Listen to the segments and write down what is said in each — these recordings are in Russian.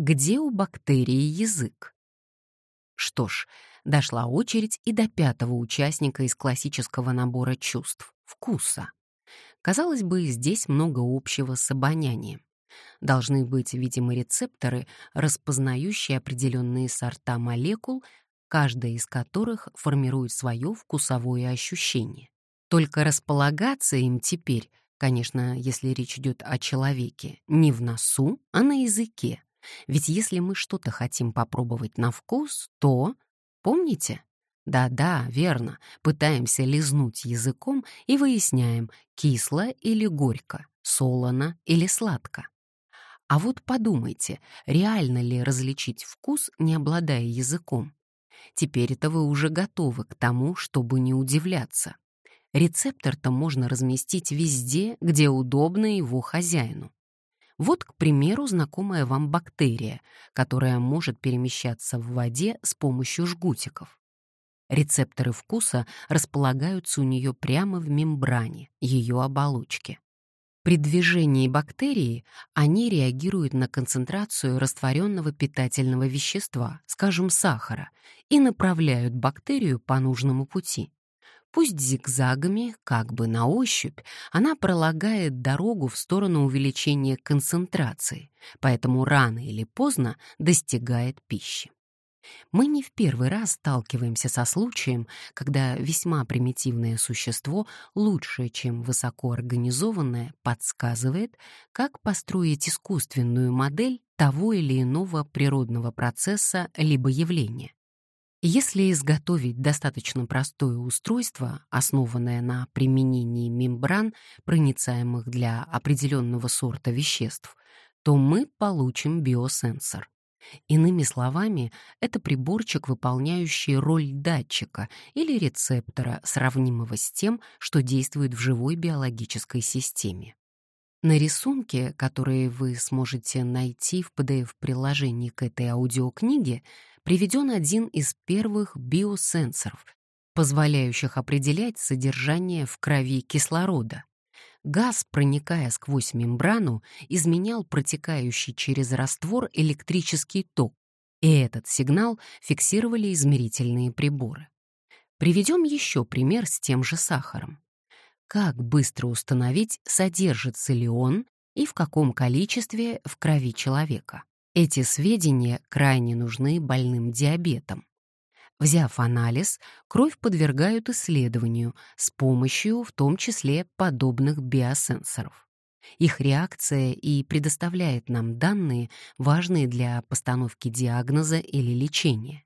Где у бактерии язык? Что ж, дошла очередь и до пятого участника из классического набора чувств — вкуса. Казалось бы, здесь много общего с обонянием. Должны быть, видимо, рецепторы, распознающие определенные сорта молекул, каждая из которых формирует свое вкусовое ощущение. Только располагаться им теперь, конечно, если речь идет о человеке, не в носу, а на языке. Ведь если мы что-то хотим попробовать на вкус, то... Помните? Да-да, верно, пытаемся лизнуть языком и выясняем, кисло или горько, солоно или сладко. А вот подумайте, реально ли различить вкус, не обладая языком? Теперь это вы уже готовы к тому, чтобы не удивляться. Рецептор-то можно разместить везде, где удобно его хозяину. Вот, к примеру, знакомая вам бактерия, которая может перемещаться в воде с помощью жгутиков. Рецепторы вкуса располагаются у нее прямо в мембране, ее оболочки. При движении бактерии они реагируют на концентрацию растворенного питательного вещества, скажем, сахара, и направляют бактерию по нужному пути. Пусть зигзагами, как бы на ощупь, она пролагает дорогу в сторону увеличения концентрации, поэтому рано или поздно достигает пищи. Мы не в первый раз сталкиваемся со случаем, когда весьма примитивное существо, лучше, чем высокоорганизованное, подсказывает, как построить искусственную модель того или иного природного процесса либо явления. Если изготовить достаточно простое устройство, основанное на применении мембран, проницаемых для определенного сорта веществ, то мы получим биосенсор. Иными словами, это приборчик, выполняющий роль датчика или рецептора, сравнимого с тем, что действует в живой биологической системе. На рисунке, который вы сможете найти в PDF-приложении к этой аудиокниге, приведен один из первых биосенсоров, позволяющих определять содержание в крови кислорода. Газ, проникая сквозь мембрану, изменял протекающий через раствор электрический ток, и этот сигнал фиксировали измерительные приборы. Приведем еще пример с тем же сахаром. Как быстро установить, содержится ли он и в каком количестве в крови человека? Эти сведения крайне нужны больным диабетом. Взяв анализ, кровь подвергают исследованию с помощью, в том числе, подобных биосенсоров. Их реакция и предоставляет нам данные, важные для постановки диагноза или лечения.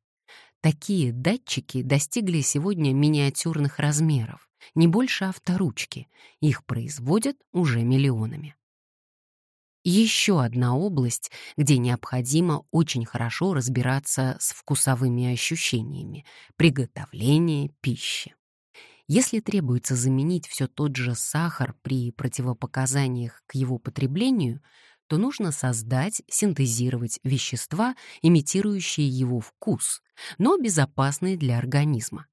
Такие датчики достигли сегодня миниатюрных размеров, не больше авторучки. Их производят уже миллионами. Еще одна область, где необходимо очень хорошо разбираться с вкусовыми ощущениями — приготовление пищи. Если требуется заменить все тот же сахар при противопоказаниях к его потреблению, то нужно создать, синтезировать вещества, имитирующие его вкус, но безопасные для организма.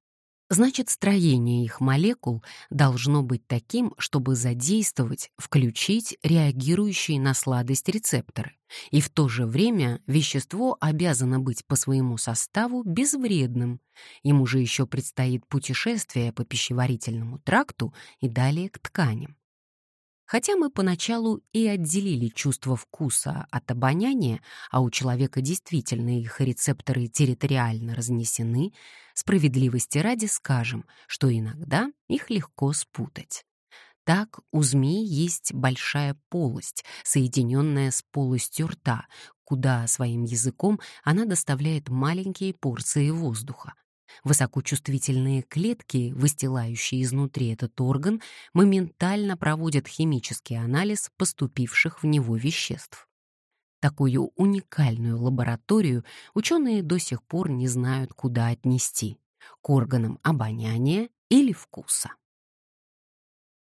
Значит, строение их молекул должно быть таким, чтобы задействовать, включить реагирующие на сладость рецепторы. И в то же время вещество обязано быть по своему составу безвредным. Ему же еще предстоит путешествие по пищеварительному тракту и далее к тканям. Хотя мы поначалу и отделили чувство вкуса от обоняния, а у человека действительно их рецепторы территориально разнесены, справедливости ради скажем, что иногда их легко спутать. Так у змеи есть большая полость, соединенная с полостью рта, куда своим языком она доставляет маленькие порции воздуха. Высокочувствительные клетки, выстилающие изнутри этот орган, моментально проводят химический анализ поступивших в него веществ. Такую уникальную лабораторию ученые до сих пор не знают, куда отнести — к органам обоняния или вкуса.